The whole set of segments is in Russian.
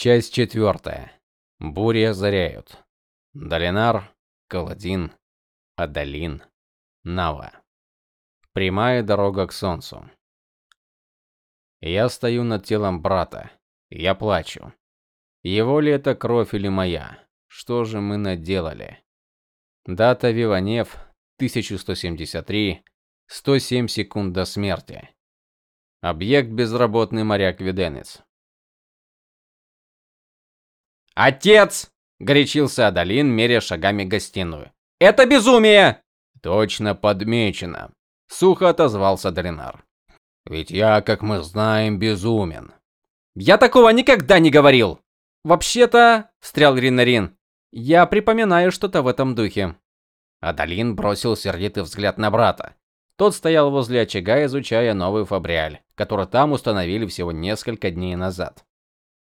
Часть четвертая. Бури озаряют. Долинар, Каладин, Адалин, Нава. Прямая дорога к солнцу. Я стою над телом брата. Я плачу. Его ли это кровь или моя? Что же мы наделали? Дата Виванев 1173, 107 секунд до смерти. Объект безработный моряк Виденец. Отец, горячился Адалин, меря шагами гостиную. Это безумие. Точно подмечено, сухо отозвался Дренар. Ведь я, как мы знаем, безумен. Я такого никогда не говорил. Вообще-то, встрял Ринарин. Я припоминаю что-то в этом духе. Адалин бросил сердитый взгляд на брата. Тот стоял возле очага, изучая новый фабриаль, который там установили всего несколько дней назад.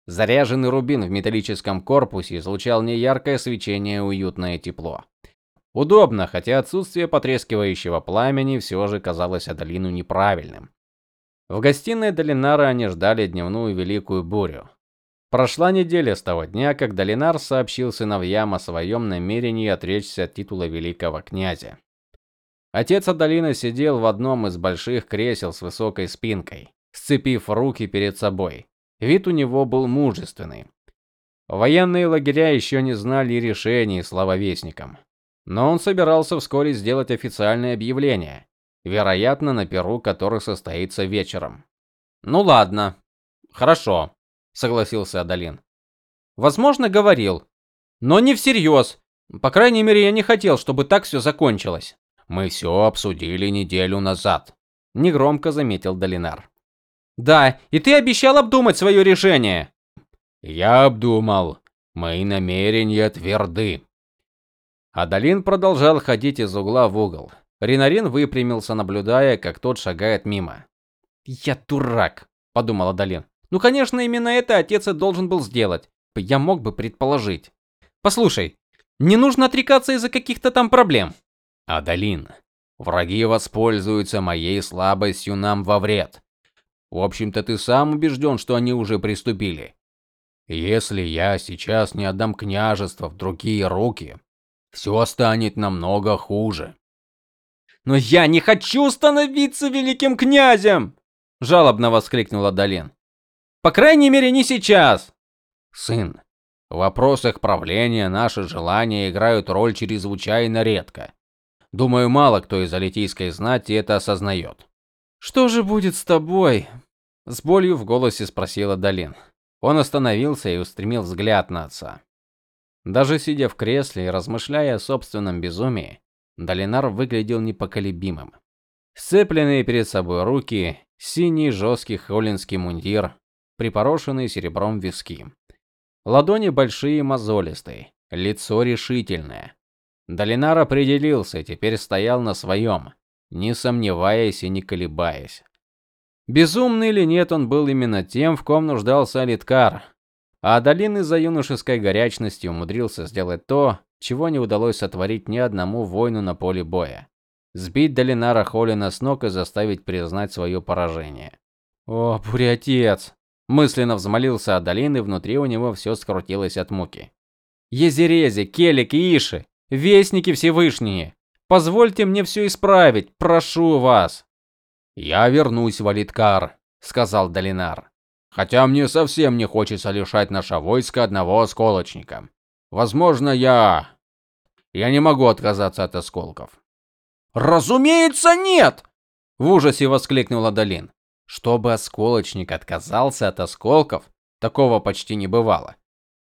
Заряженный рубин в металлическом корпусе излучал неяркое свечение и уютное тепло. Удобно, хотя отсутствие потрескивающего пламени все же казалось Адалину неправильным. В гостиной Долинара они ждали дневную великую бурю. Прошла неделя с того дня, как Долинар сообщил сыновьям о своем намерении отречься от титула великого князя. Отец Адалина сидел в одном из больших кресел с высокой спинкой, сцепив руки перед собой. Вид у него был мужественный. Военные лагеря еще не знали решений слововестникам, но он собирался вскоре сделать официальное объявление, вероятно, на перу, который состоится вечером. Ну ладно. Хорошо согласился Адалин. Возможно, говорил, но не всерьез. По крайней мере, я не хотел, чтобы так все закончилось. Мы все обсудили неделю назад, негромко заметил Долинар. Да, и ты обещал обдумать свое решение. Я обдумал. Мои намерения тверды. Адалин продолжал ходить из угла в угол. Ринарин выпрямился, наблюдая, как тот шагает мимо. "Я дурак", подумал Адалин. Ну, конечно, именно это отец и должен был сделать. Я мог бы предположить. Послушай, не нужно отрекаться из-за каких-то там проблем. Адалин, враги воспользуются моей слабостью нам во вред. В общем-то, ты сам убежден, что они уже приступили. Если я сейчас не отдам княжество в другие руки, все станет намного хуже. Но я не хочу становиться великим князем, жалобно воскликнула Дален. По крайней мере, не сейчас. Сын, в вопросах правления наши желания играют роль чрезвычайно редко. Думаю, мало кто из алитийской знати это осознает. Что же будет с тобой? с болью в голосе спросила Далин. Он остановился и устремил взгляд на отца. Даже сидя в кресле и размышляя о собственном безумии, Долинар выглядел непоколебимым. Сцепленные перед собой руки, синий жесткий холлинский мундир, припорошенные серебром виски. Ладони большие мозолистые, лицо решительное. Долинар определился, теперь стоял на своем, не сомневаясь и не колебаясь. Безумный или нет, он был именно тем, в ком нуждался Алиткар. А Долин из-за юношеской горячности умудрился сделать то, чего не удалось сотворить ни одному воину на поле боя. Сбить Долинара Холлина с ног и заставить признать свое поражение. О, буря-отец, Мысленно взмолился Адалин, и внутри у него все скрутилось от муки. Езерези, Келик и Иши, вестники Всевышние, позвольте мне все исправить, прошу вас. Я вернусь в Алиткар, сказал Долинар. Хотя мне совсем не хочется лишать наше войско одного осколочника. Возможно, я я не могу отказаться от осколков. Разумеется, нет, в ужасе воскликнул Адалин. Чтобы осколочник отказался от осколков, такого почти не бывало.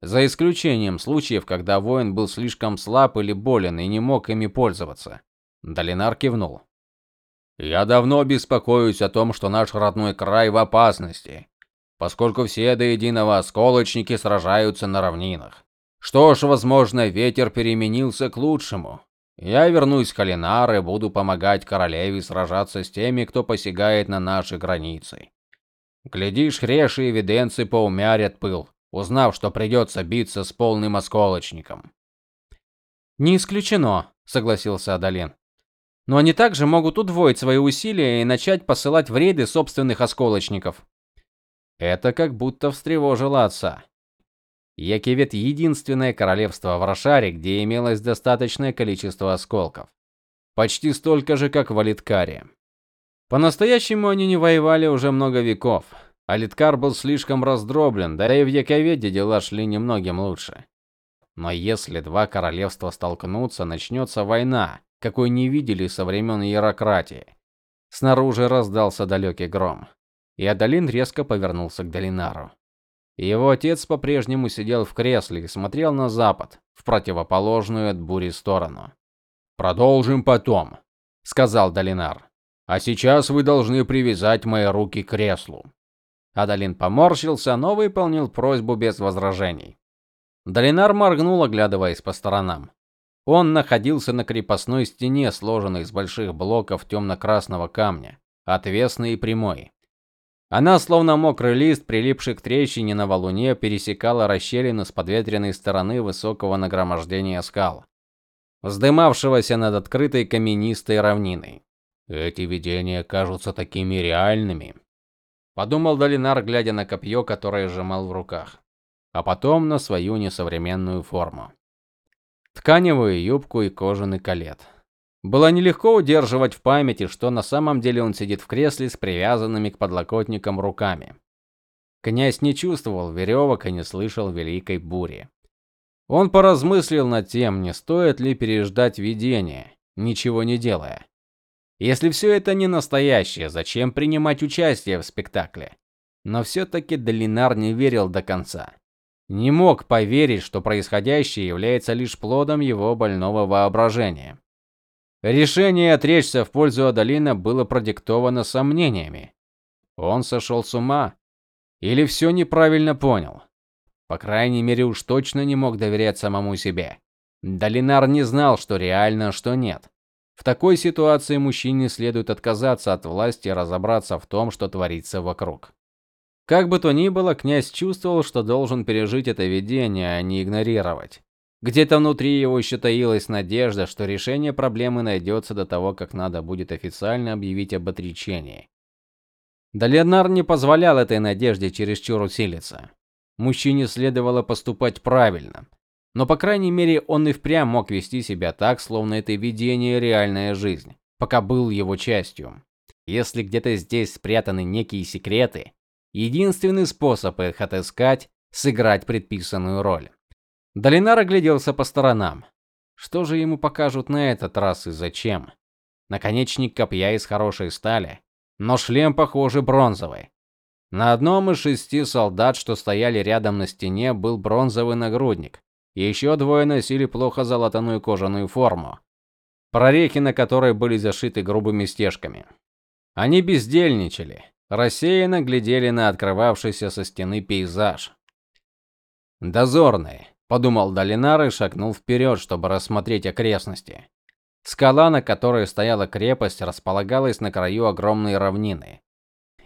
За исключением случаев, когда воин был слишком слаб или болен и не мог ими пользоваться. Долинар кивнул. Я давно беспокоюсь о том, что наш родной край в опасности, поскольку все до единого осколочники сражаются на равнинах. Что ж, возможно, ветер переменился к лучшему. Я вернусь в Калинар и буду помогать королеве сражаться с теми, кто посягает на наши границы. Глядишь, хреши и виденцы поумярят пыл, узнав, что придется биться с полным осколочником. Не исключено, согласился Адалин. Но они также могут удвоить свои усилия и начать посылать в рейды собственных осколочников. Это как будто встревожило отца. Якивет единственное королевство в Рошаре, где имелось достаточное количество осколков. Почти столько же, как в Алиткаре. По-настоящему они не воевали уже много веков. Алиткар был слишком раздроблен, да и в Яковеде дела шли немногим лучше. Но если два королевства столкнутся, начнется война, какой не видели со времен иерократии. Снаружи раздался далекий гром, и Адалин резко повернулся к Долинару. Его отец по-прежнему сидел в кресле и смотрел на запад, в противоположную от бури сторону. Продолжим потом, сказал Долинар. А сейчас вы должны привязать мои руки к креслу. Адалин поморщился, но выполнил просьбу без возражений. Долинар моргнул, оглядываясь по сторонам. Он находился на крепостной стене, сложенной из больших блоков темно красного камня, отвесной и прямой. Она, словно мокрый лист, прилипший к трещине на валуне, пересекала расщелину с подветренной стороны высокого нагромождения скал, вздымавшегося над открытой каменистой равниной. Эти видения кажутся такими реальными, подумал Долинар, глядя на копье, которое сжимал в руках, а потом на свою несовременную форму. Тканевую юбку и кожаный калет. Было нелегко удерживать в памяти, что на самом деле он сидит в кресле с привязанными к подлокотникам руками. Князь не чувствовал веревок и не слышал великой бури. Он поразмыслил над тем, не стоит ли переждать видение, ничего не делая. Если все это не настоящее, зачем принимать участие в спектакле? Но все таки Долинар не верил до конца. Не мог поверить, что происходящее является лишь плодом его больного воображения. Решение отречься в пользу Адалина было продиктовано сомнениями. Он сошел с ума или все неправильно понял. По крайней мере, уж точно не мог доверять самому себе. Долинар не знал, что реально, что нет. В такой ситуации мужчине следует отказаться от власти и разобраться в том, что творится вокруг. Как бы то ни было, князь чувствовал, что должен пережить это видение, а не игнорировать. Где-то внутри его еще таилась надежда, что решение проблемы найдется до того, как надо будет официально объявить об отречении. Да Ленар не позволял этой надежде чересчур усилиться. Мужчине следовало поступать правильно. Но по крайней мере, он и впрямь мог вести себя так, словно это видение реальная жизнь, пока был его частью. Если где-то здесь спрятаны некие секреты, единственный способ их отыскать сыграть предписанную роль. Долинар огляделся по сторонам. Что же ему покажут на этот раз и зачем? Наконечник копья из хорошей стали, но шлем, похоже, бронзовый. На одном из шести солдат, что стояли рядом на стене, был бронзовый нагрудник. Еще двое носили плохо залатанную кожаную форму, прорехи на которой были зашиты грубыми стежками. Они бездельничали, рассеянно глядели на открывавшийся со стены пейзаж. Дозорные, подумал Долинар и шагнул вперед, чтобы рассмотреть окрестности. Скала, на которой стояла крепость, располагалась на краю огромной равнины.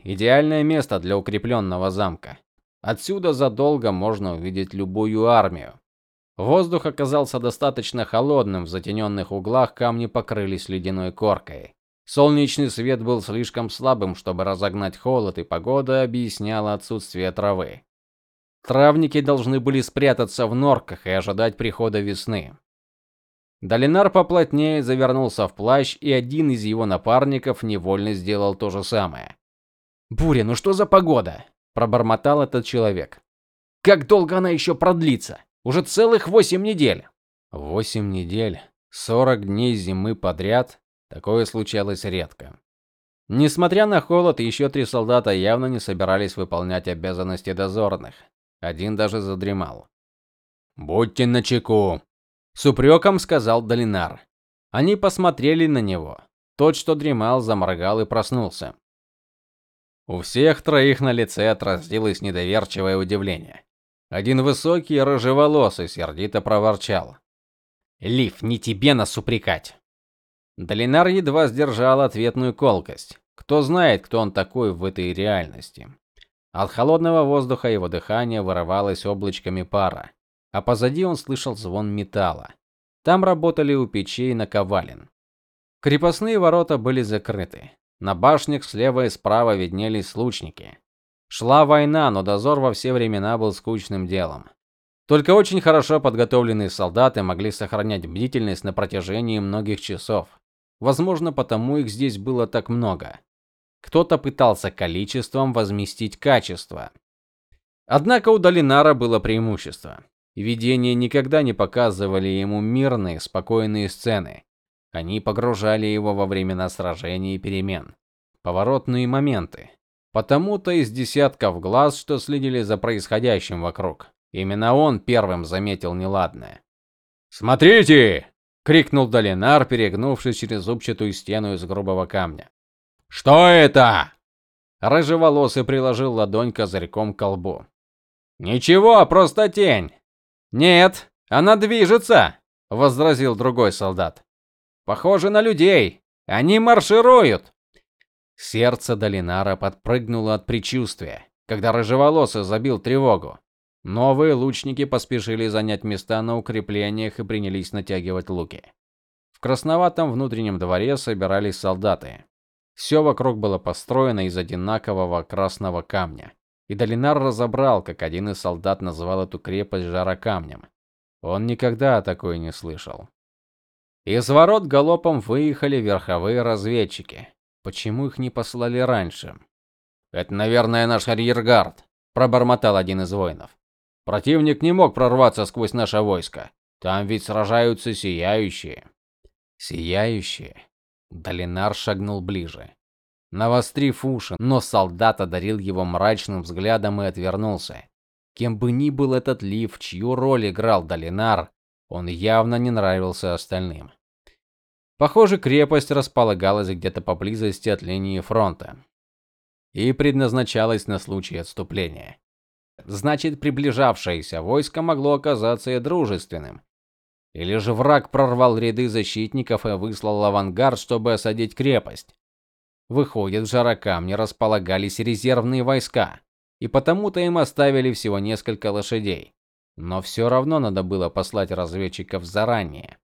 Идеальное место для укрепленного замка. Отсюда задолго можно увидеть любую армию. Воздух оказался достаточно холодным, в затененных углах камни покрылись ледяной коркой. Солнечный свет был слишком слабым, чтобы разогнать холод, и погода объясняла отсутствие травы. Травники должны были спрятаться в норках и ожидать прихода весны. Долинар поплотнее завернулся в плащ, и один из его напарников невольно сделал то же самое. "Буря, ну что за погода?" пробормотал этот человек. "Как долго она еще продлится? Уже целых восемь недель". Восемь недель, сорок дней зимы подряд. Такое случалось редко. Несмотря на холод, еще три солдата явно не собирались выполнять обязанности дозорных. Один даже задремал. "Будьте начеку", с упреком сказал Долинар. Они посмотрели на него. Тот, что дремал, заморгал и проснулся. У всех троих на лице отразилось недоверчивое удивление. Один высокий, рыжеволосый, сердито проворчал: "Лив, не тебе нас упрекать". Долинар едва сдержал ответную колкость. Кто знает, кто он такой в этой реальности. От холодного воздуха его дыхание вырывалось облачками пара, а позади он слышал звон металла. Там работали у печей наковален. Крепостные ворота были закрыты. На башнях слева и справа виднелись лучники. Шла война, но дозор во все времена был скучным делом. Только очень хорошо подготовленные солдаты могли сохранять бдительность на протяжении многих часов. Возможно, потому их здесь было так много. Кто-то пытался количеством возместить качество. Однако у Долинара было преимущество. Видения никогда не показывали ему мирные, спокойные сцены. Они погружали его во времена сражений и перемен, поворотные моменты. Потому-то из десятков глаз, что следили за происходящим вокруг, именно он первым заметил неладное. "Смотрите!" крикнул Долинар, перегнувшись через зубчатую стену из грубого камня. "Что это?" Рыжеволосый приложил ладонь козырьком к колбу. "Ничего, просто тень". "Нет, она движется", возразил другой солдат. "Похоже на людей. Они маршируют". Сердце Долинара подпрыгнуло от предчувствия, когда рыжеволосый забил тревогу. Новые лучники поспешили занять места на укреплениях и принялись натягивать луки. В красноватом внутреннем дворе собирались солдаты. Все вокруг было построено из одинакового красного камня. И Долинар разобрал, как один из солдат называл эту крепость жарокамнем. Он никогда о такой не слышал. Из ворот галопом выехали верховые разведчики. Почему их не послали раньше? Это, наверное, наш арьергард, пробормотал один из воинов. Противник не мог прорваться сквозь наше войско. Там ведь сражаются сияющие. Сияющие. Долинар шагнул ближе. Навострив уши, но солдат одарил его мрачным взглядом и отвернулся. Кем бы ни был этот лив, чью роль играл Долинар, он явно не нравился остальным. Похоже, крепость располагалась где-то поблизости от линии фронта и предназначалась на случай отступления. Значит, приближавшееся войско могло оказаться и дружественным. Или же враг прорвал ряды защитников и выслал авангард, чтобы осадить крепость. Выходит, в Жарокамне располагались резервные войска, и потому-то им оставили всего несколько лошадей. Но все равно надо было послать разведчиков заранее.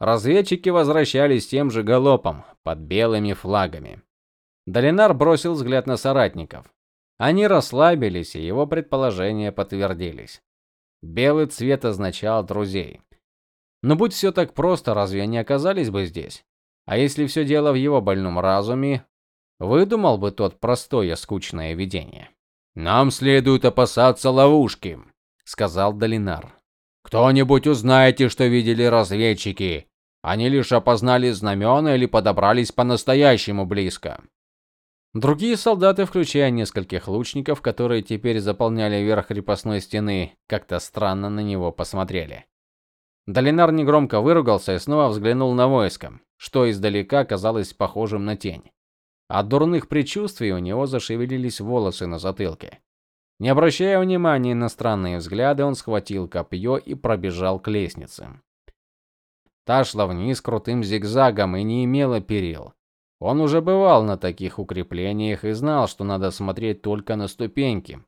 Разведчики возвращались тем же галопом, под белыми флагами. Долинар бросил взгляд на соратников. Они расслабились, и его предположения подтвердились. Белый цвет означал друзей. Но будь все так просто, разве они оказались бы здесь? А если все дело в его больном разуме, выдумал бы тот простое скучное видение. Нам следует опасаться ловушки, сказал Долинар. Кто-нибудь узнаете, что видели разведчики? Они лишь опознали знамена или подобрались по-настоящему близко. Другие солдаты, включая нескольких лучников, которые теперь заполняли верх крепостной стены, как-то странно на него посмотрели. Долинар негромко выругался и снова взглянул на войско, что издалека казалось похожим на тень. От дурных предчувствий у него зашевелились волосы на затылке. Не обращая внимания на странные взгляды, он схватил копье и пробежал к лестнице. Та шла вниз крутым зигзагом и не имела перил. Он уже бывал на таких укреплениях и знал, что надо смотреть только на ступеньки,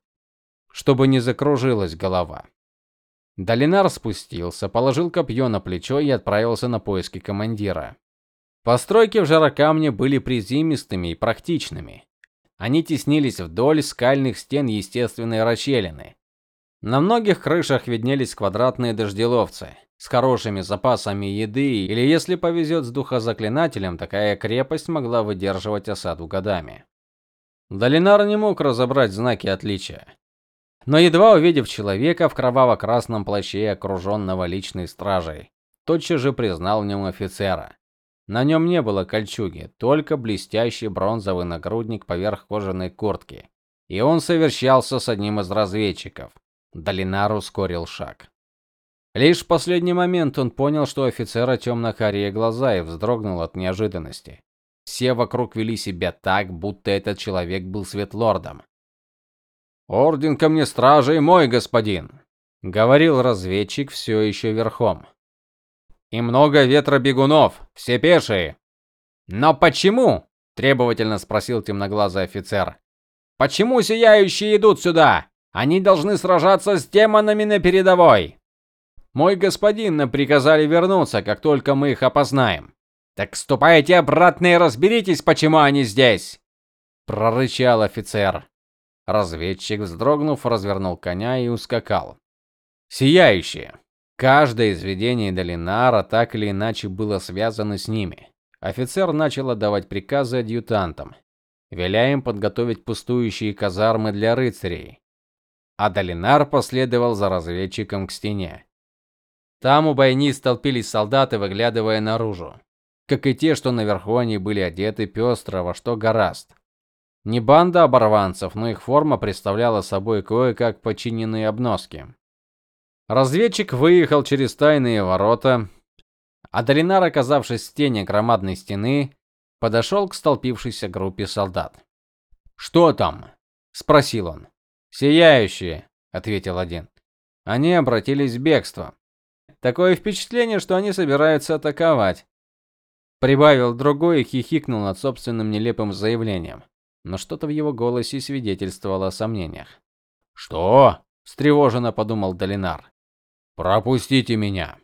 чтобы не закружилась голова. Долинар спустился, положил копье на плечо и отправился на поиски командира. Постройки в Жарокамне были приземистыми и практичными. Они теснились вдоль скальных стен естественной расщелины. На многих крышах виднелись квадратные дожделовцы с хорошими запасами еды, или если повезет с духозаклинателем, такая крепость могла выдерживать осаду годами. Долинар не мог разобрать знаки отличия. Но едва увидев человека в кроваво-красном плаще, окруженного личной стражей, тотчас же признал в нем офицера. На нем не было кольчуги, только блестящий бронзовый нагрудник поверх кожаной куртки. И он совершался с одним из разведчиков. Долинар ускорил шаг. Лишь в последний момент он понял, что у офицера темно-карие глаза и вздрогнул от неожиданности. Все вокруг вели себя так, будто этот человек был светлордом. "Орден ко мне стражей, мой господин", говорил разведчик все еще верхом. "И много ветра бегунов, все пешие". "Но почему?" требовательно спросил темноглазый офицер. "Почему сияющие идут сюда? Они должны сражаться с демонами на передовой". Мой господин нам приказали вернуться, как только мы их опознаем. Так ступайте обратно и разберитесь, почему они здесь, прорычал офицер. Разведчик, вздрогнув, развернул коня и ускакал. Сияющие. Каждое из видений Долинара так или иначе было связано с ними. Офицер начал отдавать приказы адъютантам, веля им подготовить пустующие казармы для рыцарей. А Долинар последовал за разведчиком к стене. Там у бойниц столпились солдаты, выглядывая наружу. Как и те, что наверху, они были одеты пестро, во что гораст. Не банда оборванцев, но их форма представляла собой кое-как подчиненные обноски. Разведчик выехал через тайные ворота, а Долинар, оказавшись в стене громадной стены, подошел к столпившейся группе солдат. "Что там?" спросил он. "Сияющие", ответил один. Они обратились в бегство. Такое впечатление, что они собираются атаковать. Прибавил другой и хихикнул над собственным нелепым заявлением, но что-то в его голосе свидетельствовало о сомнениях. "Что?" встревоженно подумал Долинар. "Пропустите меня".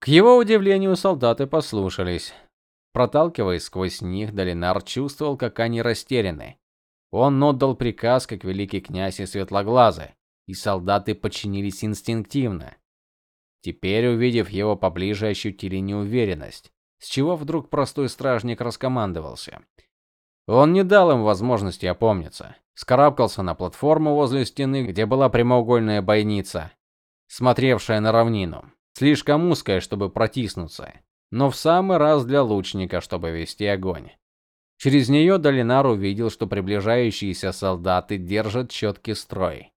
К его удивлению, солдаты послушались. Проталкиваясь сквозь них, Долинар чувствовал, как они растеряны. Он отдал приказ, как великий князь и светлоглазый, и солдаты подчинились инстинктивно. Теперь, увидев его поближе, ощутили неуверенность, с чего вдруг простой стражник раскомандовался. Он не дал им возможности опомниться. Скарабкался на платформу возле стены, где была прямоугольная бойница, смотревшая на равнину, слишком узкая, чтобы протиснуться, но в самый раз для лучника, чтобы вести огонь. Через нее Долинар увидел, что приближающиеся солдаты держат четкий строй.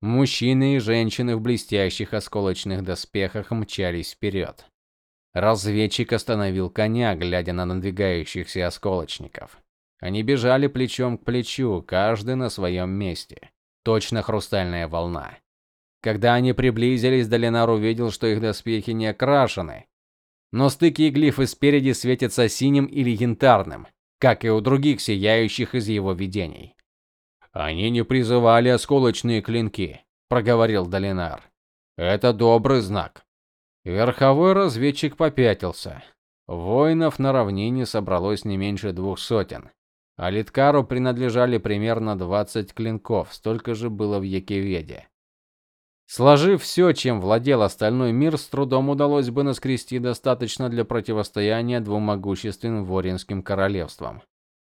Мужчины и женщины в блестящих осколочных доспехах мчались вперед. Разведчик остановил коня, глядя на надвигающихся осколочников. Они бежали плечом к плечу, каждый на своем месте. Точно хрустальная волна. Когда они приблизились, Долинар увидел, что их доспехи не окрашены, но стыки и глифы спереди светятся синим или янтарным, как и у других сияющих из его видений. Они не призывали осколочные клинки, проговорил Долинар. Это добрый знак. Верховой разведчик попятился. Воинов на равнине собралось не меньше двух сотен. А Литкару принадлежали примерно 20 клинков, столько же было в Якеведе. Сложив все, чем владел остальной мир, с трудом удалось бы наскрести достаточно для противостояния двум могущественным воринским королевствам.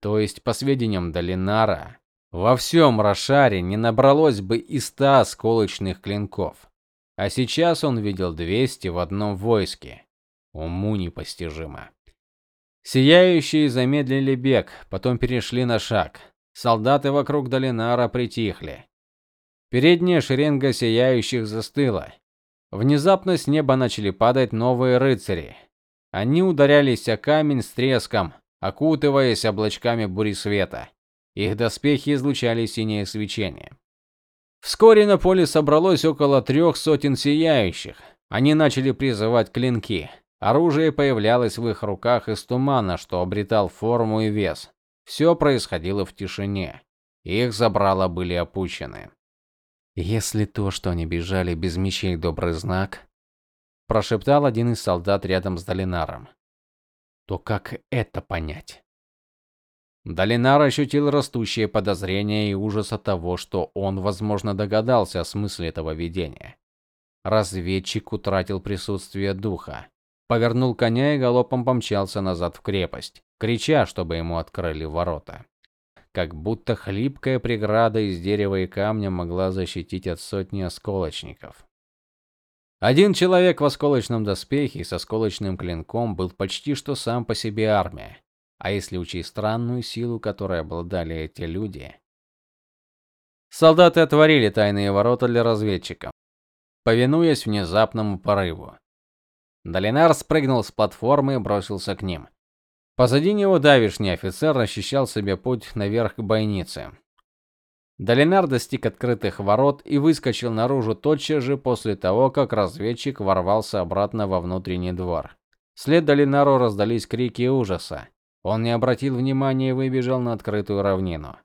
То есть, по сведениям Долинара, во всем Рошаре не набралось бы и ста осколочных клинков. А сейчас он видел 200 в одном войске. Уму непостижимо. Сияющие замедлили бег, потом перешли на шаг. Солдаты вокруг Долинара притихли. Передняя шеренга сияющих застыла. Внезапно с неба начали падать новые рыцари. Они ударялись о камень с треском, окутываясь облачками бури света. Их доспехи излучали синее свечение. Вскоре на поле собралось около трех сотен сияющих. Они начали призывать клинки. Оружие появлялось в их руках из тумана, что обретал форму и вес. Все происходило в тишине. Их забрала были опущены. Если то, что они бежали без мечей, добрый знак, прошептал один из солдат рядом с Долинаром, то как это понять? Долинар ощутил растущее подозрение и ужас от того, что он, возможно, догадался о смысле этого видения. Разведчик утратил присутствие духа, повернул коня и галопом помчался назад в крепость, крича, чтобы ему открыли ворота. Как будто хлипкая преграда из дерева и камня могла защитить от сотни осколочников. Один человек в осколочном доспехе с осколочным клинком был почти что сам по себе армия. А если учесть странную силу, которой обладали эти люди? Солдаты отворили тайные ворота для разведчика, повинуясь внезапному порыву. Долинар спрыгнул с платформы и бросился к ним. Позади него давишний офицер расчищал себе путь наверх к бойнице. Долинар достиг открытых ворот и выскочил наружу тотчас же после того, как разведчик ворвался обратно во внутренний двор. Вслед Долинару раздались крики ужаса. Он не обратил внимания и выбежал на открытую равнину.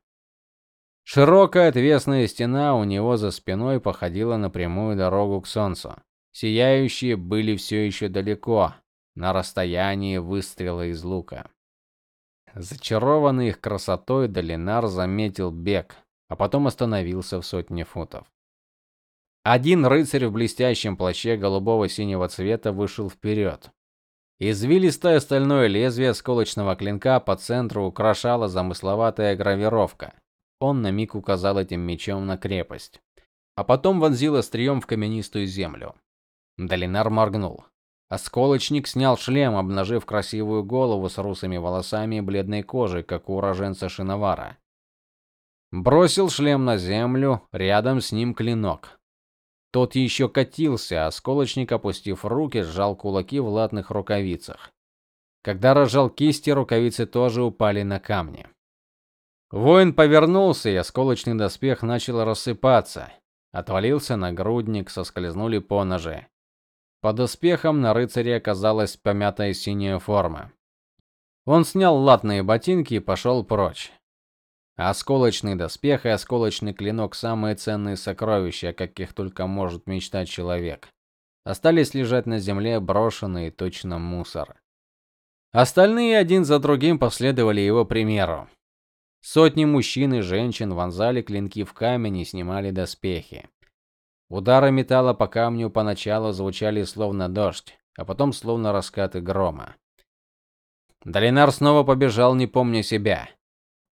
Широкая отвесная стена у него за спиной походила на прямую дорогу к солнцу. Сияющие были все еще далеко, на расстоянии выстрела из лука. Зачарованный их красотой, Долинар заметил бег, а потом остановился в сотне футов. Один рыцарь в блестящем плаще голубого синего цвета вышел вперед. Извилистое стальное лезвие сколочного клинка по центру украшала замысловатая гравировка. Он на миг указал этим мечом на крепость, а потом вонзил острием в каменистую землю. Долинар моргнул. Осколочник снял шлем, обнажив красивую голову с русыми волосами и бледной кожей, как у уроженца Шиновара. Бросил шлем на землю, рядом с ним клинок. Тот еще катился, а осколочник, опустив руки, сжал кулаки в латных рукавицах. Когда разжал кисти, рукавицы тоже упали на камни. Воин повернулся, и осколочный доспех начал рассыпаться. Отвалился нагрудник, соскользнули поножи. Под доспехом на рыцаре оказалась помятая синяя форма. Он снял латные ботинки и пошел прочь. Осколочный доспех и осколочный клинок самые ценные сокровища, о каких только может мечтать человек. Остались лежать на земле брошенные точно мусор. Остальные один за другим последовали его примеру. Сотни мужчин и женщин вонзали клинки в камень и снимали доспехи. Удары металла по камню поначалу звучали словно дождь, а потом словно раскаты грома. Долинар снова побежал, не помня себя.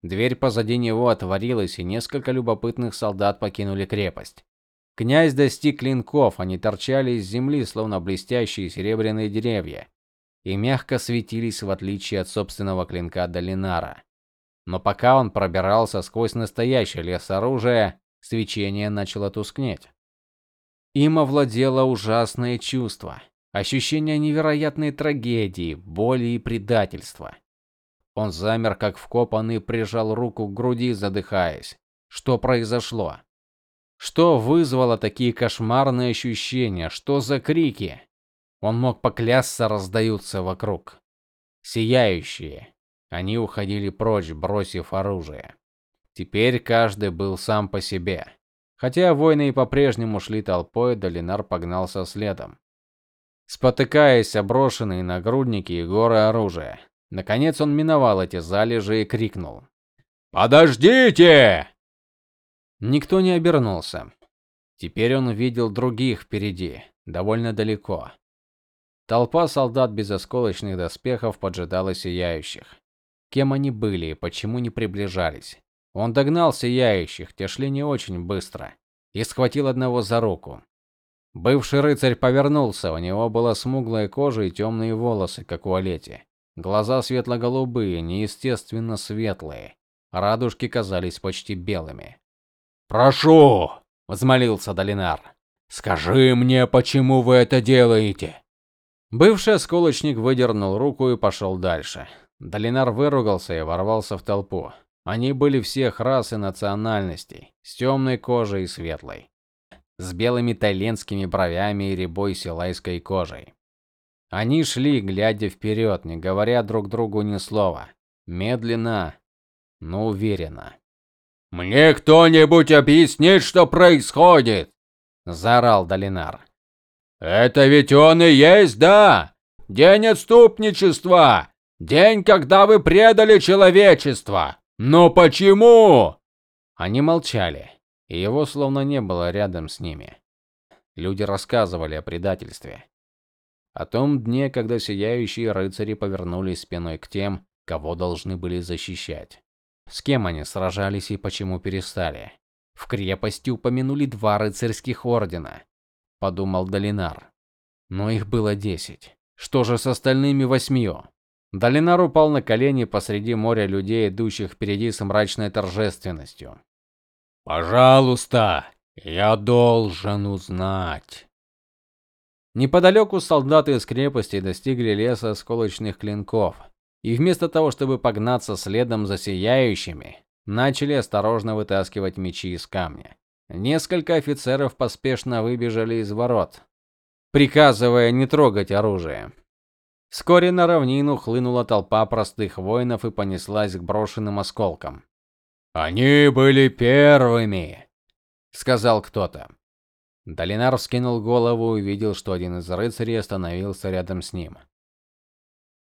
Дверь позади него отворилась, и несколько любопытных солдат покинули крепость. Князь достиг клинков, они торчали из земли, словно блестящие серебряные деревья, и мягко светились в отличие от собственного клинка Долинара. Но пока он пробирался сквозь настоящий лес оружия, свечение начало тускнеть. Им овладело ужасное чувство, ощущение невероятной трагедии, боли и предательства. Он замер как вкопанный, прижал руку к груди, задыхаясь. Что произошло? Что вызвало такие кошмарные ощущения? Что за крики? Он мог поклясться, раздаются вокруг. Сияющие. Они уходили прочь, бросив оружие. Теперь каждый был сам по себе. Хотя воины и по-прежнему шли толпой, Долинар погнался следом. Спотыкаясь о брошенные нагрудники и горы оружия, Наконец он миновал эти залежи и крикнул: "Подождите!" Никто не обернулся. Теперь он увидел других впереди, довольно далеко. Толпа солдат без осколочных доспехов поджидала сияющих. Кем они были и почему не приближались? Он догнал сияющих, те шли не очень быстро, и схватил одного за руку. Бывший рыцарь повернулся, у него была смуглая кожа и темные волосы, как у Олети. Глаза светло-голубые, неестественно светлые. Радужки казались почти белыми. "Прошу", взмолился Долинар. "Скажи мне, почему вы это делаете?" Бывший осколочник выдернул руку и пошел дальше. Долинар выругался и ворвался в толпу. Они были всех рас и национальностей, с темной кожей и светлой, с белыми тайленскими бровями и рябой силайской кожей. Они шли, глядя вперед, не говоря друг другу ни слова, медленно, но уверенно. Мне кто-нибудь объяснит, что происходит? заорал Долинар. Это ведь он и есть, да? День отступничества, день, когда вы предали человечество. Но почему? Они молчали, и его словно не было рядом с ними. Люди рассказывали о предательстве о том дне, когда сияющие рыцари повернулись спиной к тем, кого должны были защищать. С кем они сражались и почему перестали? В крепости упомянули два рыцарских ордена, подумал Долинар. Но их было десять. Что же с остальными восьмью? Долинар упал на колени посреди моря людей, идущих впереди с мрачной торжественностью. Пожалуйста, я должен узнать. Неподалеку солдаты из крепости достигли леса осколочных клинков, и вместо того, чтобы погнаться следом за сияющими, начали осторожно вытаскивать мечи из камня. Несколько офицеров поспешно выбежали из ворот, приказывая не трогать оружие. Вскоре на равнину хлынула толпа простых воинов и понеслась к брошенным осколкам. Они были первыми, сказал кто-то. Долинар вскинул голову и увидел, что один из рыцарей остановился рядом с ним.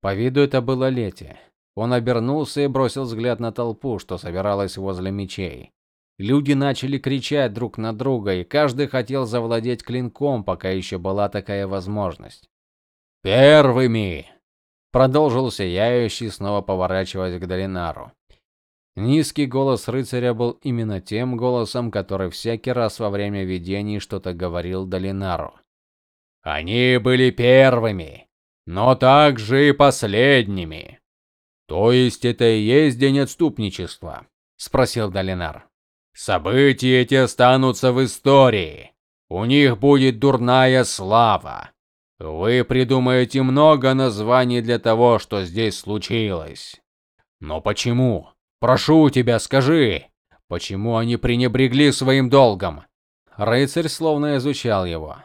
По виду это было Лети. Он обернулся и бросил взгляд на толпу, что собиралась возле мечей. Люди начали кричать друг на друга, и каждый хотел завладеть клинком, пока еще была такая возможность. Первыми, продолжил сияющий, снова поворачиваясь к Долинару. Низкий голос рыцаря был именно тем голосом, который всякий раз во время видений что-то говорил Долинару. Они были первыми, но также и последними. То есть это и есть день отступничества, спросил Долинар. События эти останутся в истории. У них будет дурная слава. Вы придумаете много названий для того, что здесь случилось. Но почему? Прошу тебя, скажи, почему они пренебрегли своим долгом? Рыцарь словно изучал его.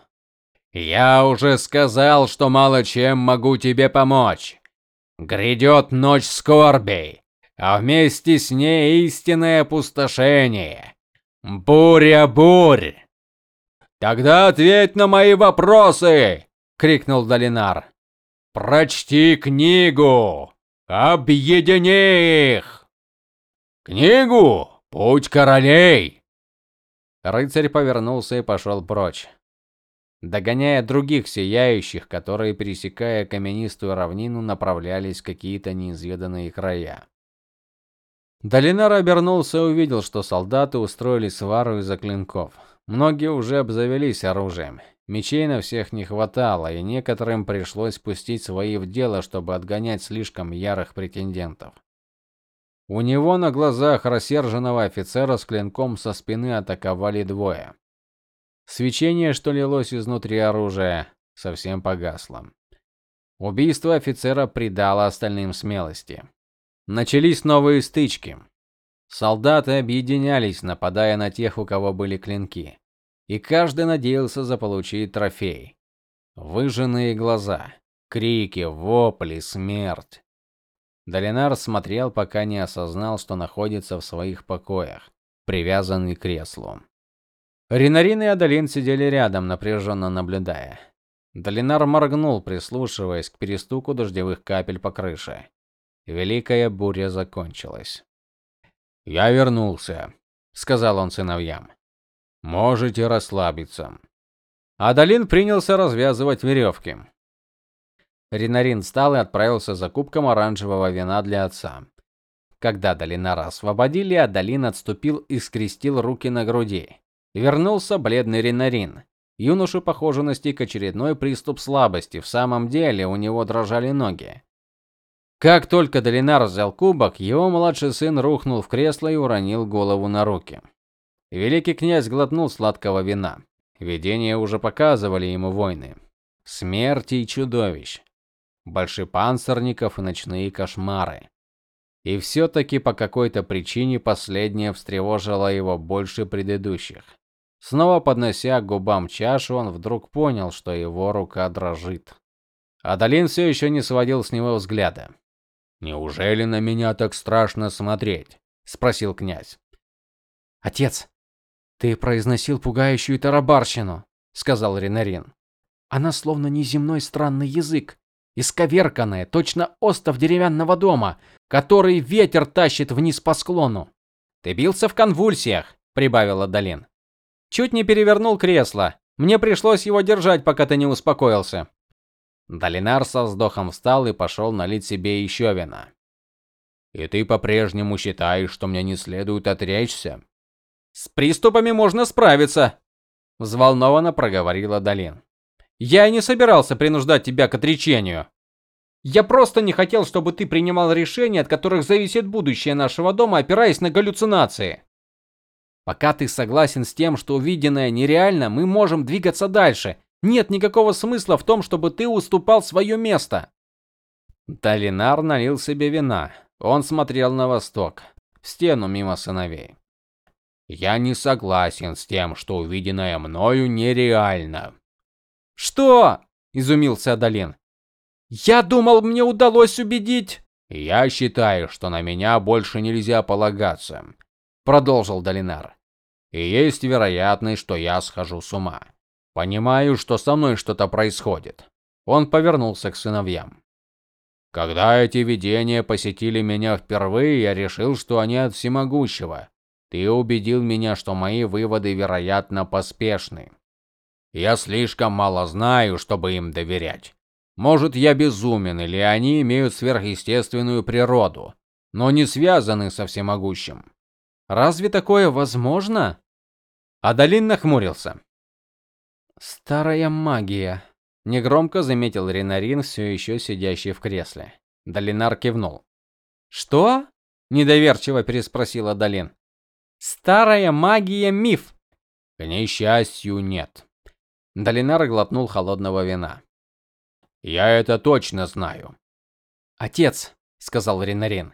Я уже сказал, что мало чем могу тебе помочь. Грядет ночь скорбей, а вместе с ней истинное опустошение. Буря-бурь. Тогда ответь на мои вопросы, крикнул Долинар. Прочти книгу. Объедини их. Книгу Путь королей. Рыцарь повернулся и пошел прочь, догоняя других сияющих, которые, пересекая каменистую равнину, направлялись в какие-то неизведанные края. Долинар обернулся и увидел, что солдаты устроили свару из-за клинков. Многие уже обзавелись оружием. Мечей на всех не хватало, и некоторым пришлось пустить свои в дело, чтобы отгонять слишком ярых претендентов. У него на глазах рассерженного офицера с клинком со спины атаковали двое. Свечение, что лилось изнутри оружия, совсем погасло. Убийство офицера придало остальным смелости. Начались новые стычки. Солдаты объединялись, нападая на тех, у кого были клинки, и каждый надеялся заполучить трофей. Выжженные глаза, крики, вопли, смерть. Долинар смотрел, пока не осознал, что находится в своих покоях, привязанный к креслу. Ринарин и Адалин сидели рядом, напряженно наблюдая. Долинар моргнул, прислушиваясь к перестуку дождевых капель по крыше. Великая буря закончилась. "Я вернулся", сказал он сыновьям. "Можете расслабиться". Адалин принялся развязывать веревки. Ринарин встал и отправился за кубком оранжевого вина для отца. Когда Долинара освободили, Адалин отступил и скрестил руки на груди. Вернулся бледный Ринарин. Юношу, похоже, настиг очередной приступ слабости. В самом деле, у него дрожали ноги. Как только Долинар взял кубок, его младший сын рухнул в кресло и уронил голову на руки. Великий князь глотнул сладкого вина. Видения уже показывали ему войны, смерти и чудовищ большепанцирников и ночные кошмары. И все таки по какой-то причине последнее встревожило его больше предыдущих. Снова поднося к губам чашу, он вдруг понял, что его рука дрожит. Адалин все еще не сводил с него взгляда. "Неужели на меня так страшно смотреть?" спросил князь. "Отец, ты произносил пугающую тарабарщину", сказал Ренарин. "Она словно неземной странный язык, исковерканное, точно остов деревянного дома, который ветер тащит вниз по склону. Ты бился в конвульсиях, прибавила Долин. Чуть не перевернул кресло. Мне пришлось его держать, пока ты не успокоился. Долинар со вздохом встал и пошел налить себе еще вина. И ты по-прежнему считаешь, что мне не следует отречься? С приступами можно справиться, взволнованно проговорила Долин. Я и не собирался принуждать тебя к отречению. Я просто не хотел, чтобы ты принимал решения, от которых зависит будущее нашего дома, опираясь на галлюцинации. Пока ты согласен с тем, что увиденное нереально, мы можем двигаться дальше. Нет никакого смысла в том, чтобы ты уступал свое место. Долинар налил себе вина. Он смотрел на восток, в стену мимо сыновей. Я не согласен с тем, что увиденное мною нереально, что? изумился Адалин. Я думал, мне удалось убедить. Я считаю, что на меня больше нельзя полагаться, продолжил Долинар. И есть вероятность, что я схожу с ума. Понимаю, что со мной что-то происходит. Он повернулся к сыновьям. Когда эти видения посетили меня впервые, я решил, что они от всемогущего. Ты убедил меня, что мои выводы, вероятно, поспешны. Я слишком мало знаю, чтобы им доверять. Может, я безумен или они имеют сверхъестественную природу, но не связаны со всемогущим. Разве такое возможно? Адалин нахмурился. Старая магия, негромко заметил Ренарин, все еще сидящий в кресле. Долинар кивнул. Что? недоверчиво переспросила Долин. Старая магия миф. К несчастью, нет. Долинар глотнул холодного вина. Я это точно знаю. Отец, сказал Ренарин.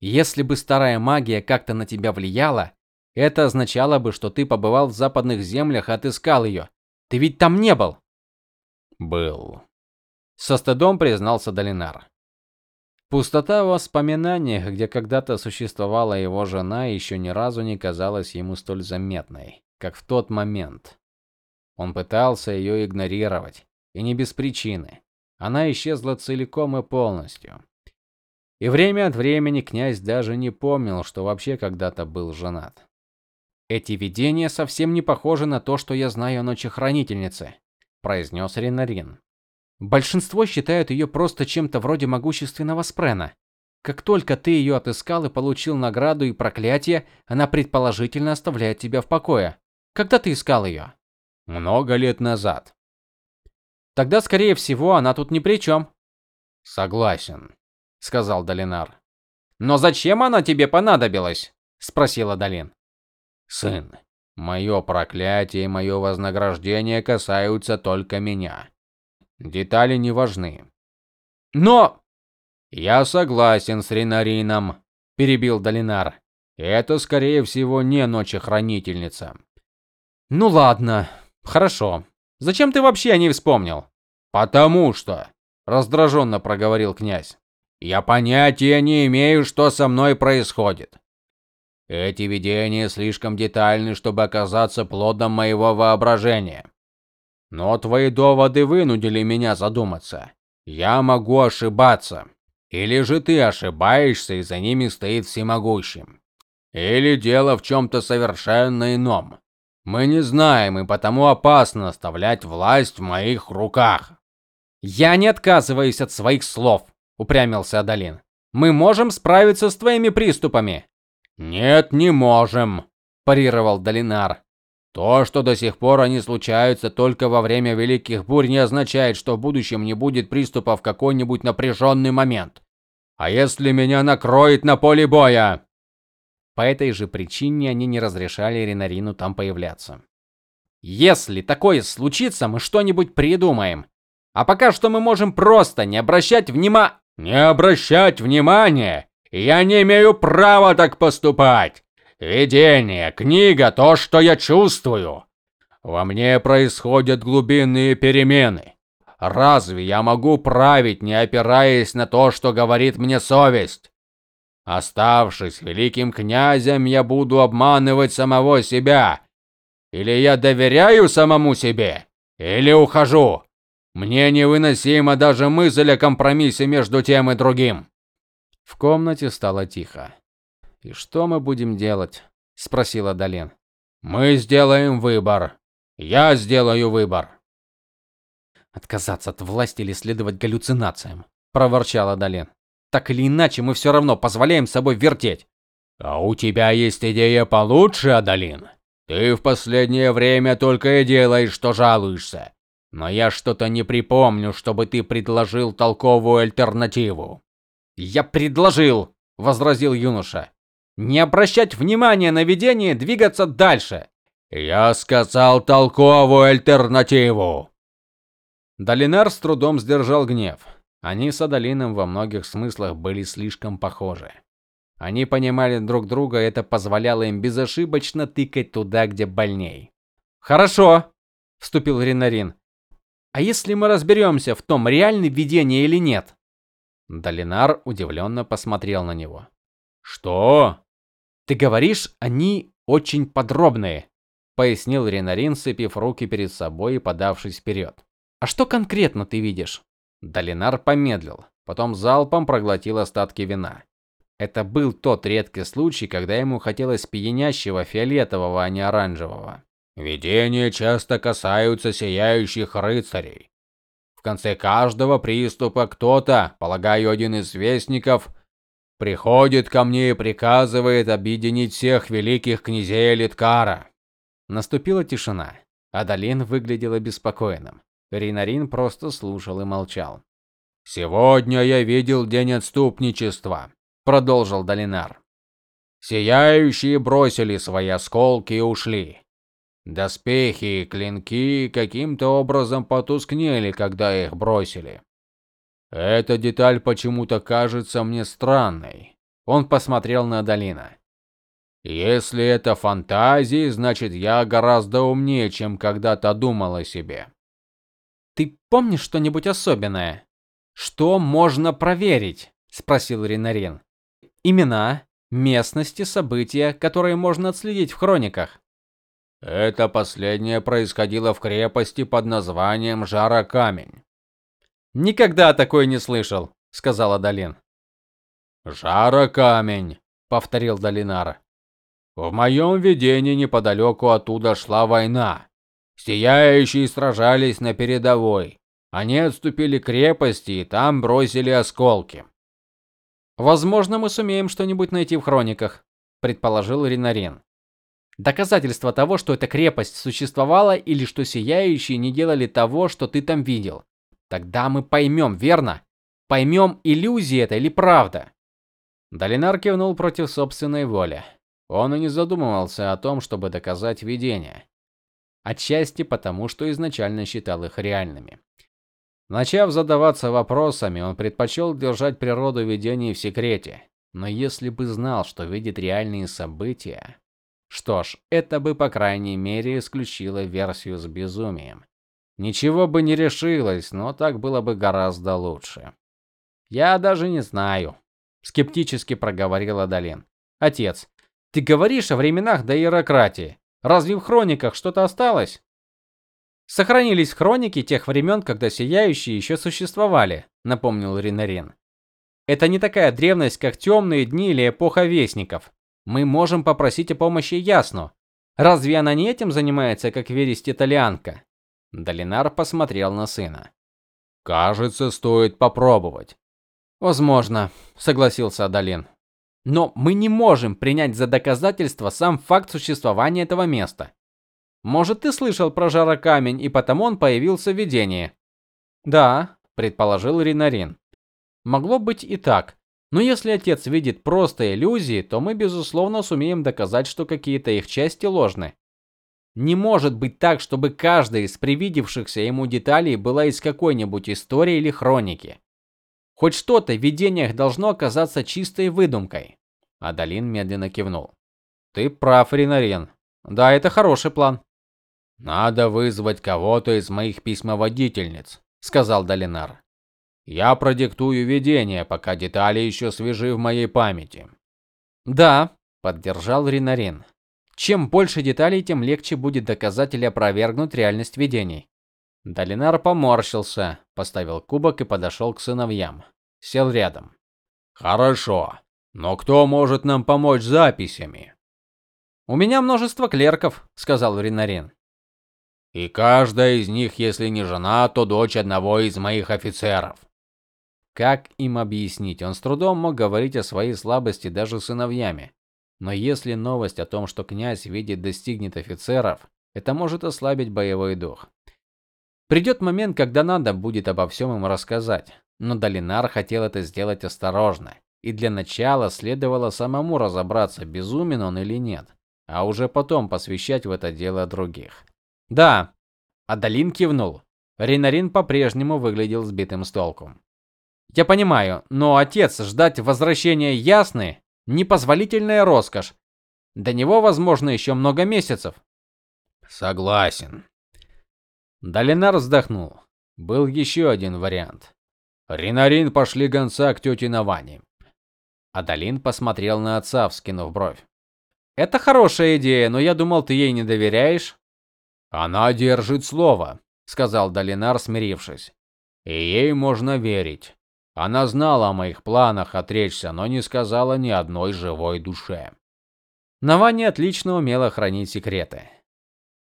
Если бы старая магия как-то на тебя влияла, это означало бы, что ты побывал в западных землях и отыскал ее. Ты ведь там не был. Был. Со стыдом признался Долинар. Пустота в воспоминаниях, где когда-то существовала его жена, еще ни разу не казалась ему столь заметной, как в тот момент. Он пытался ее игнорировать, и не без причины. Она исчезла целиком и полностью. И время от времени князь даже не помнил, что вообще когда-то был женат. Эти видения совсем не похожи на то, что я знаю о ночи хранительницы, произнес Ренарин. Большинство считают ее просто чем-то вроде могущественного спрена. Как только ты ее отыскал и получил награду и проклятие, она предположительно оставляет тебя в покое. Когда ты искал ее?» Много лет назад. Тогда, скорее всего, она тут ни при чем». Согласен сказал Долинар. Но зачем она тебе понадобилась? спросила Долин. Сын, мое проклятие и мое вознаграждение касаются только меня. Детали не важны. Но я согласен с Ренарином, перебил Долинар. Это скорее всего не ночехранительница. Ну ладно, хорошо. Зачем ты вообще о ней вспомнил? Потому что, раздраженно проговорил князь. Я понятия не имею, что со мной происходит. Эти видения слишком детальны, чтобы оказаться плодом моего воображения. Но твои доводы вынудили меня задуматься. Я могу ошибаться. Или же ты ошибаешься, и за ними стоит всемогущим. Или дело в чем то совершенно ином. Мы не знаем, и потому опасно оставлять власть в моих руках. Я не отказываюсь от своих слов, упрямился Адалин. Мы можем справиться с твоими приступами. Нет, не можем, парировал Долинар. То, что до сих пор они случаются только во время великих бурь, не означает, что в будущем не будет приступа в какой-нибудь напряженный момент. А если меня накроет на поле боя? По этой же причине они не разрешали Ренарину там появляться. Если такое случится, мы что-нибудь придумаем. А пока что мы можем просто не обращать внимания не обращать внимания. Я не имею права так поступать. Видение, книга то, что я чувствую. Во мне происходят глубинные перемены. Разве я могу править, не опираясь на то, что говорит мне совесть? Оставшись великим князем, я буду обманывать самого себя. Или я доверяю самому себе, или ухожу. Мне невыносима даже мысль о компромиссе между тем и другим. В комнате стало тихо. И что мы будем делать? спросила Дален. Мы сделаем выбор. Я сделаю выбор. Отказаться от власти или следовать галлюцинациям, проворчала Дален. Так или иначе, мы все равно позволяем собой вертеть. А у тебя есть идея получше, Адалин? Ты в последнее время только и делаешь, что жалуешься. Но я что-то не припомню, чтобы ты предложил толковую альтернативу. Я предложил, возразил юноша. Не обращать внимания на видение, двигаться дальше. Я сказал толковую альтернативу. Долинар с трудом сдержал гнев. Они с Адалином во многих смыслах были слишком похожи. Они понимали друг друга, и это позволяло им безошибочно тыкать туда, где больней. Хорошо, вступил Ринарин. А если мы разберемся в том, реальны видения или нет? Долинар удивленно посмотрел на него. Что? Ты говоришь, они очень подробные, пояснил Ренарин, сцепив руки перед собой и подавшись вперед. А что конкретно ты видишь? Долинар помедлил, потом залпом проглотил остатки вина. Это был тот редкий случай, когда ему хотелось пьянящего фиолетового, а не оранжевого. Видения часто касаются сияющих рыцарей. В конце каждого приступа кто-то, полагаю, один из вестников, приходит ко мне и приказывает объединить всех великих князей Литкара. Наступила тишина. Адалин выглядел обеспокоенным. Ринарин просто слушал и молчал. Сегодня я видел день отступничества, продолжил Долинар. Сияющие бросили свои осколки и ушли. Доспехи и клинки каким-то образом потускнели, когда их бросили. Эта деталь почему-то кажется мне странной. Он посмотрел на Долина. Если это фантазии, значит, я гораздо умнее, чем когда-то думал о себе. Ты помнишь что-нибудь особенное? Что можно проверить? спросил Ринарин. Имена, местности, события, которые можно отследить в хрониках. Это последнее происходило в крепости под названием Жара-камень. Никогда такое не слышал, сказала Долин. Жара-камень, повторил Долинар. В моем видении неподалеку оттуда шла война. Сияющие сражались на передовой. Они отступили к крепости и там бросили осколки. Возможно, мы сумеем что-нибудь найти в хрониках, предположил Ринарин. Доказательство того, что эта крепость существовала или что сияющие не делали того, что ты там видел. Тогда мы поймем, верно? Поймем, иллюзия это или правда. Долинар кивнул против собственной воли. Он и не задумывался о том, чтобы доказать видения. Отчасти потому, что изначально считал их реальными. Начав задаваться вопросами, он предпочел держать природу видений в секрете. Но если бы знал, что видит реальные события, что ж, это бы по крайней мере исключило версию с безумием. Ничего бы не решилось, но так было бы гораздо лучше. Я даже не знаю, скептически проговорил Адалин. Отец, ты говоришь о временах до иерократии. Разве в хрониках что-то осталось? Сохранились хроники тех времен, когда сияющие еще существовали, напомнил Ринарин. Это не такая древность, как темные дни или эпоха вестников. Мы можем попросить о помощи Ясну. Разве она не этим занимается, как верить итальянка? Долинар посмотрел на сына. Кажется, стоит попробовать. Возможно, согласился Адалин. Но мы не можем принять за доказательство сам факт существования этого места. Может, ты слышал про жарокамень, и потому он появился в видении? Да, предположил Ринарин. Могло быть и так. Но если отец видит просто иллюзии, то мы безусловно сумеем доказать, что какие-то их части ложны. Не может быть так, чтобы каждая из привидевшихся ему деталей была из какой-нибудь истории или хроники. Хоть что-то в видениях должно оказаться чистой выдумкой. Адалин медленно кивнул. Ты прав, Ринарен. Да, это хороший план. Надо вызвать кого-то из моих письмоводительниц, сказал Долинар. Я продиктую видение, пока детали еще свежи в моей памяти. Да, поддержал Ринарин. Чем больше деталей, тем легче будет доказать или опровергнуть реальность видений. Долинар поморщился, поставил кубок и подошел к сыновьям. Сел рядом. Хорошо. Но кто может нам помочь с записями? У меня множество клерков, сказал Ринарин. И каждая из них, если не жена, то дочь одного из моих офицеров. Как им объяснить? Он с трудом мог говорить о своей слабости даже с сыновьями. Но если новость о том, что князь видит, достигнет офицеров, это может ослабить боевой дух. Придет момент, когда надо будет обо всем им рассказать. Но Долинар хотел это сделать осторожно, и для начала следовало самому разобраться, безумен он или нет, а уже потом посвящать в это дело других. Да, Адалин кивнул. Ринарин по-прежнему выглядел сбитым с толку. Я понимаю, но отец ждать возвращения Ясны непозволительная роскошь. До него, возможно, еще много месяцев. Согласен. Долинар вздохнул. Был еще один вариант. Ринарин пошли гонца к тете Навани. Адалин посмотрел на отца, вскинув бровь. Это хорошая идея, но я думал, ты ей не доверяешь. Она держит слово, сказал Долинар, смирившись. И ей можно верить. Она знала о моих планах отречься, но не сказала ни одной живой душе. Навани отлично умела хранить секреты.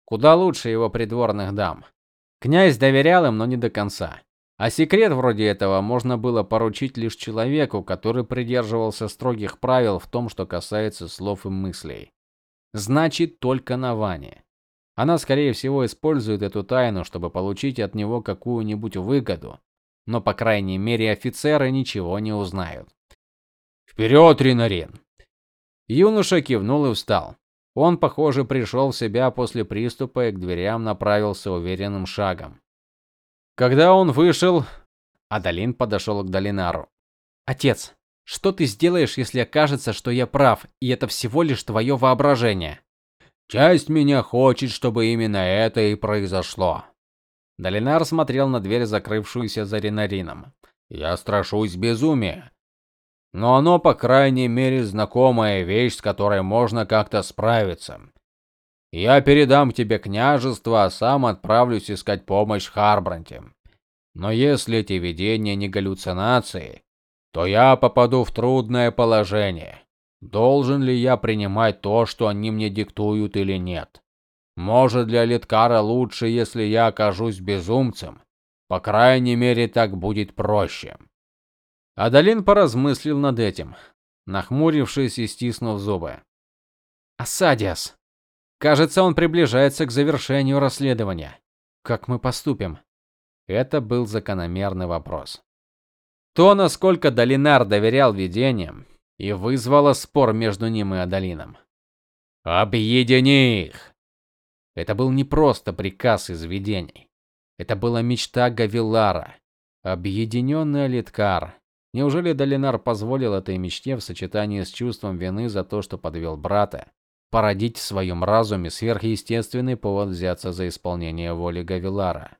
Куда лучше его придворных дам. Князь доверял им, но не до конца. А секрет вроде этого можно было поручить лишь человеку, который придерживался строгих правил в том, что касается слов и мыслей. Значит, только Навани. Она скорее всего использует эту тайну, чтобы получить от него какую-нибудь выгоду, но по крайней мере офицеры ничего не узнают. Вперед, Ринарин. Юноша кивнул и встал. Он, похоже, пришел в себя после приступа и к дверям направился уверенным шагом. Когда он вышел, Адалин подошел к Долинару. Отец, что ты сделаешь, если окажется, что я прав, и это всего лишь твое воображение? Часть меня хочет, чтобы именно это и произошло. Долинар смотрел на дверь, закрывшуюся за Ренарином. Я страшусь безумия. Но оно, по крайней мере, знакомая вещь, с которой можно как-то справиться. Я передам тебе княжество, а сам отправлюсь искать помощь Харбранте. Но если эти видения не галлюцинации, то я попаду в трудное положение. Должен ли я принимать то, что они мне диктуют или нет? Может, для Литкара лучше, если я окажусь безумцем? По крайней мере, так будет проще. Адалин поразмыслил над этим, нахмурившись и стиснув зубы. Асадиас. Кажется, он приближается к завершению расследования. Как мы поступим? Это был закономерный вопрос. То, насколько Долинар доверял видениям, и вызвало спор между ним и Адалином. Объедини их. Это был не просто приказ из видений. Это была мечта Гавилара, объединенный Алиткар. Неужели Долинар позволил этой мечте в сочетании с чувством вины за то, что подвел брата, породить в своем разуме сверхъестественный повод взяться за исполнение воли Гавилара?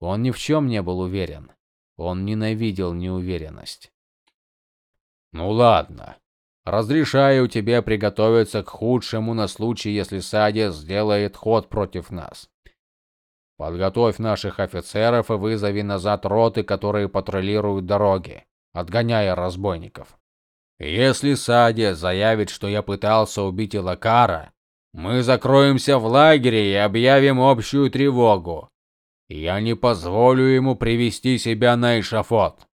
Он ни в чем не был уверен. Он ненавидел неуверенность. Ну ладно. Разрешаю тебе приготовиться к худшему на случай, если Садис сделает ход против нас. Подготовь наших офицеров и вызови назад роты, которые патрулируют дороги, отгоняя разбойников. Если Садия заявит, что я пытался убить Илакара, мы закроемся в лагере и объявим общую тревогу. Я не позволю ему привести себя на эшафот.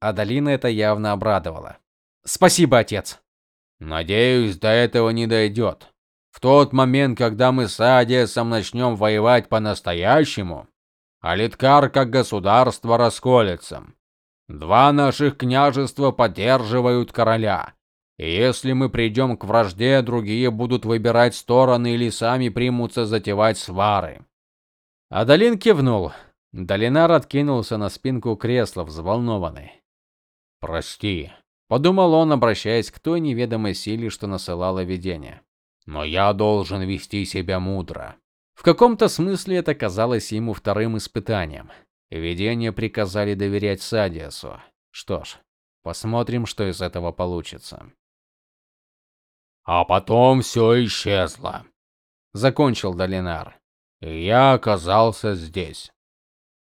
Адалина это явно обрадовало. Спасибо, отец. Надеюсь, до этого не дойдет. В тот момент, когда мы с Адиасом начнем воевать по-настоящему, Алиткар как государство расколется. Два наших княжества поддерживают короля. И если мы придем к вражде, другие будут выбирать стороны или сами примутся затевать свары. Адалин кивнул. Долинар откинулся на спинку кресла, взволнованный. Прости, подумал он, обращаясь к той неведомой силе, что насылала видение. Но я должен вести себя мудро. В каком-то смысле это казалось ему вторым испытанием. Видения приказали доверять Садиасу. Что ж, посмотрим, что из этого получится. А потом все исчезло, закончил Долинар. И я оказался здесь.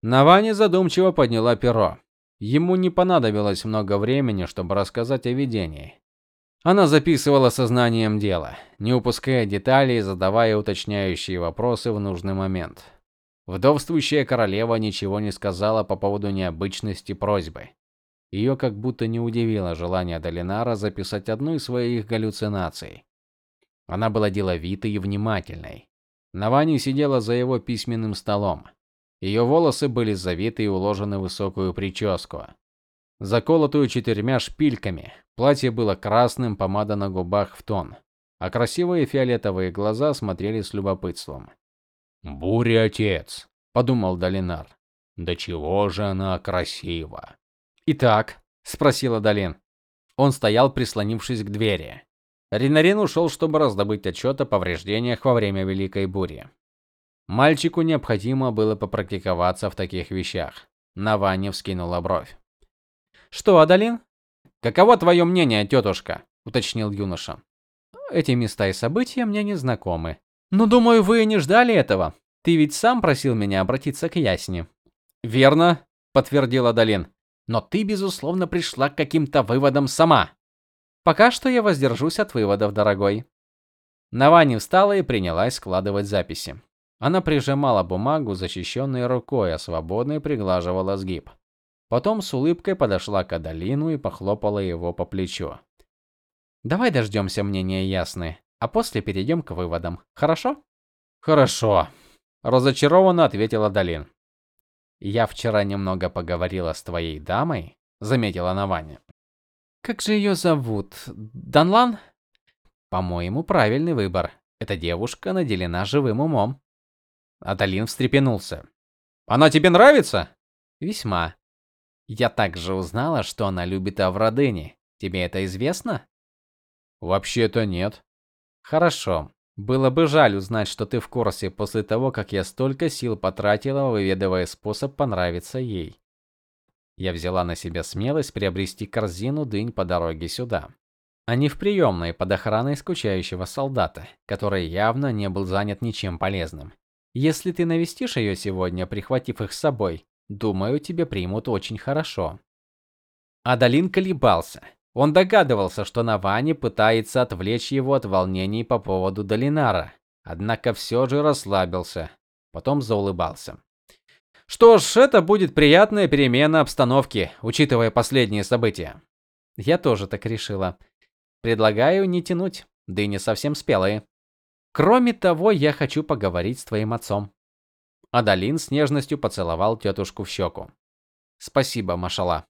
Навани задумчиво подняла перо. Ему не понадобилось много времени, чтобы рассказать о видении. Она записывала сознанием дела, не упуская деталей и задавая уточняющие вопросы в нужный момент. Вдовствующая королева ничего не сказала по поводу необычности просьбы. Ее как будто не удивило желание Долинара записать одну из своих галлюцинаций. Она была деловитой и внимательной. Навани сидела за его письменным столом. Ее волосы были завиты и уложены в высокую прическу, заколотую четырьмя шпильками. Платье было красным, помада на губах в тон, а красивые фиолетовые глаза смотрели с любопытством. "Буря отец", подумал Долинар. "Да чего же она красива". "Итак?" спросила Долин. Он стоял, прислонившись к двери. Ринарин ушел, чтобы раздобыть отчет о повреждениях во время великой бури. Мальчику необходимо было попрактиковаться в таких вещах. Наваня вскинула бровь. Что, Адалин? Каково твое мнение, тетушка?» – уточнил юноша. Эти места и события мне не знакомы. Но думаю, вы не ждали этого. Ты ведь сам просил меня обратиться к Ясне. Верно, подтвердил Адалин. но ты безусловно пришла к каким-то выводам сама. Пока что я воздержусь от выводов, дорогой. Навани встала и принялась складывать записи. Она прижимала бумагу защищенной рукой, а свободной приглаживала сгиб. Потом с улыбкой подошла к Адалину и похлопала его по плечу. Давай дождемся мнения Ясны, а после перейдем к выводам. Хорошо? Хорошо, разочарованно ответила Адалин. Я вчера немного поговорила с твоей дамой, заметила Навани. Как же ее зовут? Данлан? По-моему, правильный выбор. Эта девушка наделена живым умом. Адалин встрепенулся. Она тебе нравится? Весьма. Я также узнала, что она любит Аврадыни. Тебе это известно? Вообще-то нет. Хорошо. Было бы жаль узнать, что ты в курсе после того, как я столько сил потратила, выведывая способ понравиться ей. Я взяла на себя смелость приобрести корзину дынь по дороге сюда а не в приемной под охраной скучающего солдата, который явно не был занят ничем полезным. Если ты навестишь ее сегодня, прихватив их с собой, думаю, тебе примут очень хорошо. Адалин колебался. Он догадывался, что Навани пытается отвлечь его от волнений по поводу Долинара, однако все же расслабился, потом заулыбался. Что ж, это будет приятная перемена обстановки, учитывая последние события. Я тоже так решила. Предлагаю не тянуть, дыни совсем спелые. Кроме того, я хочу поговорить с твоим отцом. Адалин с нежностью поцеловал тетушку в щеку. Спасибо, Машала.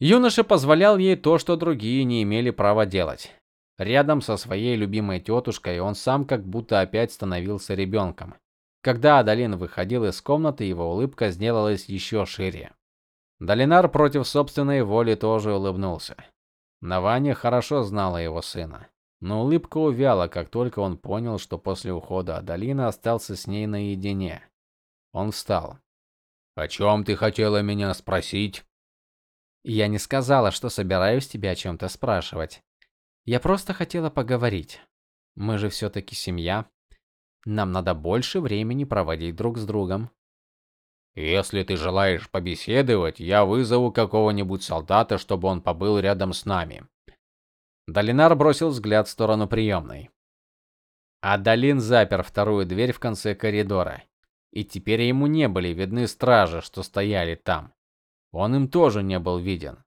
Юноша позволял ей то, что другие не имели права делать. Рядом со своей любимой тетушкой он сам как будто опять становился ребенком. Когда Адалин выходил из комнаты, его улыбка сделалась еще шире. Долинар против собственной воли тоже улыбнулся. Наваня хорошо знала его сына, но улыбка увяла, как только он понял, что после ухода Адалина остался с ней наедине. Он встал. "О чем ты хотела меня спросить?" "Я не сказала, что собираюсь тебя о чем то спрашивать. Я просто хотела поговорить. Мы же все таки семья. Нам надо больше времени проводить друг с другом". Если ты желаешь побеседовать, я вызову какого-нибудь солдата, чтобы он побыл рядом с нами. Долинар бросил взгляд в сторону приемной. А Долин запер вторую дверь в конце коридора, и теперь ему не были видны стражи, что стояли там. Он им тоже не был виден.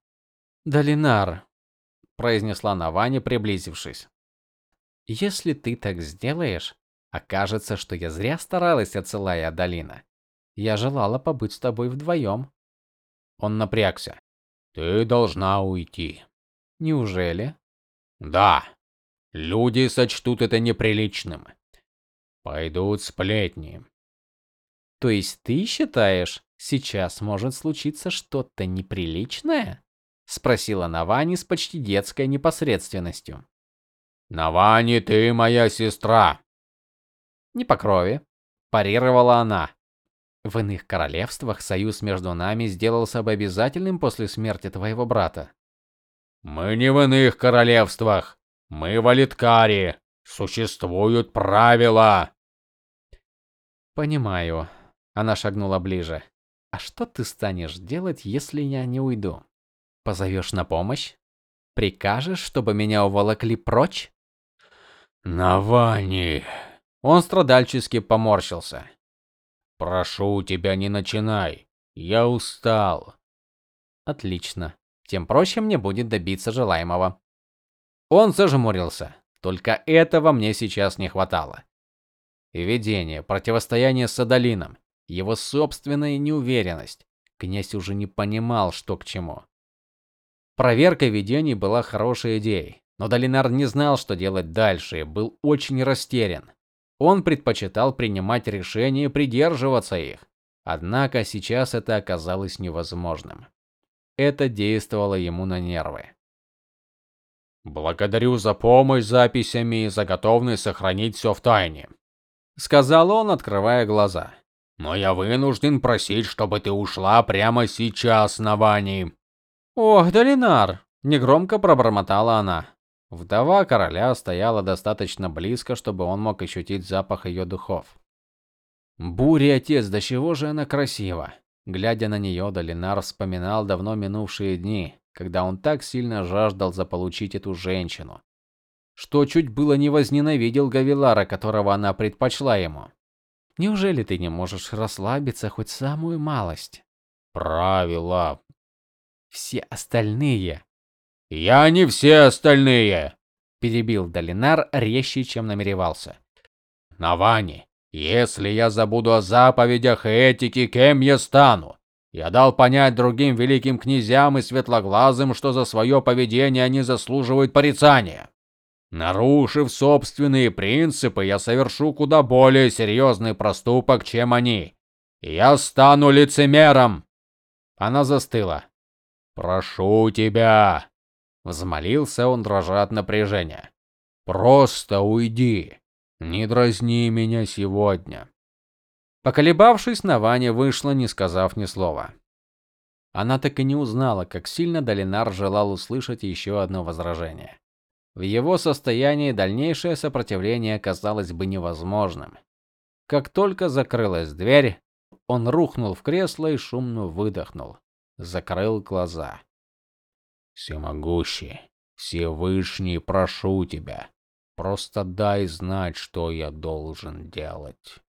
"Долинар", произнесла Навани, приблизившись. "Если ты так сделаешь, окажется, что я зря старалась, отсылая Адалина. Я желала побыть с тобой вдвоем». Он напрягся. Ты должна уйти. Неужели? Да. Люди сочтут это неприличным. Пойдут сплетни. То есть ты считаешь, сейчас может случиться что-то неприличное? спросила Навани с почти детской непосредственностью. Навани, ты моя сестра. Не по крови, парировала она. В иных королевствах союз между нами сделался бы обязательным после смерти твоего брата. Мы не в иных королевствах. Мы в Алиткаре. Существуют правила. Понимаю. Она шагнула ближе. А что ты станешь делать, если я не уйду? Позовешь на помощь? Прикажешь, чтобы меня уволокли прочь? Навани. Он страдальчески поморщился. Прошу тебя, не начинай. Я устал. Отлично. Тем проще мне будет добиться желаемого. Он зажмурился. Только этого мне сейчас не хватало. Видение, противостояние с Адалином, его собственная неуверенность. Князь уже не понимал, что к чему. Проверка видений была хорошей идеей, но Долинар не знал, что делать дальше, и был очень растерян. Он предпочитал принимать решения и придерживаться их. Однако сейчас это оказалось невозможным. Это действовало ему на нервы. Благодарю за помощь с записями и за готовность сохранить все в тайне, сказал он, открывая глаза. Но я вынужден просить, чтобы ты ушла прямо сейчас, Навани. Ох, Долинар, негромко пробормотала она. Вдова короля стояла достаточно близко, чтобы он мог ощутить запах ее духов. Буря, отец, до чего же она красива. Глядя на нее, Долинар вспоминал давно минувшие дни, когда он так сильно жаждал заполучить эту женщину, что чуть было не возненавидел Гавилара, которого она предпочла ему. Неужели ты не можешь расслабиться хоть самую малость? Правила. Все остальные. Я не все остальные, перебил Долинар резче, чем намеревался. Навани, если я забуду о заповедях и этике, кем я стану? Я дал понять другим великим князьям и светлоглазым, что за свое поведение они заслуживают порицания. Нарушив собственные принципы, я совершу куда более серьезный проступок, чем они. Я стану лицемером. Она застыла. Прошу тебя, взмолился он, дрожа от напряжения. Просто уйди. Не дразни меня сегодня. Поколебавшись, Наваня вышла, не сказав ни слова. Она так и не узнала, как сильно Долинар желал услышать еще одно возражение. В его состоянии дальнейшее сопротивление казалось бы невозможным. Как только закрылась дверь, он рухнул в кресло и шумно выдохнул, закрыл глаза. Всемогущий, Всевышний, прошу тебя, просто дай знать, что я должен делать.